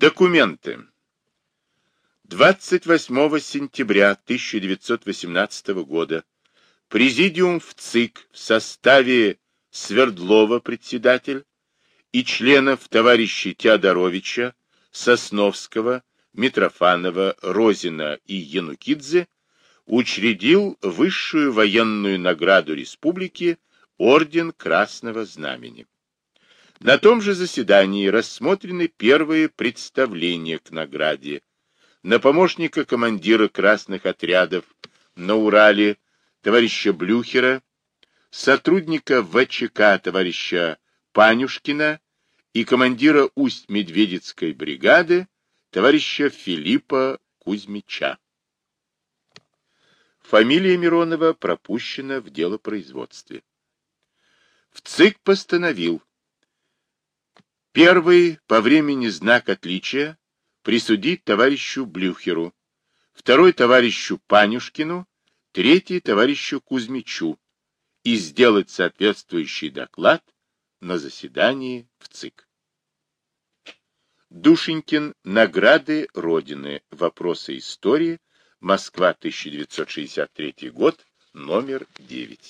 Документы. 28 сентября 1918 года Президиум в ЦИК в составе Свердлова председатель и членов товарищей Теодоровича, Сосновского, Митрофанова, Розина и Янукидзе учредил высшую военную награду республики Орден Красного Знамени. На том же заседании рассмотрены первые представления к награде на помощника командира красных отрядов на Урале товарища Блюхера, сотрудника ВЧК товарища Панюшкина и командира Усть-Медведицкой бригады товарища Филиппа Кузьмича. Фамилия Миронова пропущена в делопроизводстве. В ЦИК постановил первый по времени знак отличия присудить товарищу Блюхеру, второй товарищу Панюшкину, третий товарищу Кузьмичу и сделать соответствующий доклад на заседании в ЦИК. Душенькин. Награды Родины. Вопросы истории. Москва, 1963 год. Номер 9.